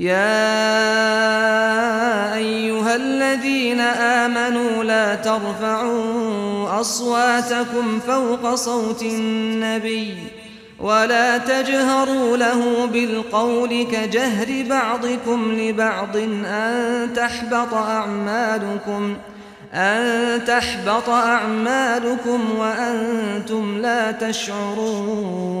يا أيها الذين آمنوا لا ترفعوا أصواتكم فوق صوت النبي ولا تجهروا له بالقول كجهر بعضكم لبعض أن تحبط أعمالكم أن تحبط أعمالكم وأنتم لا تشعرون.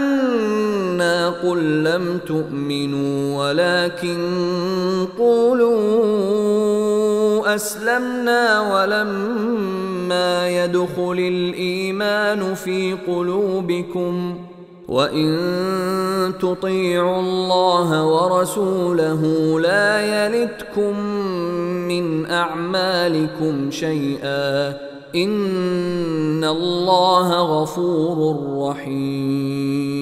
قل لم تؤمنوا ولكن قولوا أسلمنا ولما يدخل الإيمان في قلوبكم وإن تطيعوا الله ورسوله لا يلتكم من أعمالكم شيئا إن الله غفور رحيم